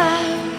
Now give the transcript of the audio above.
love.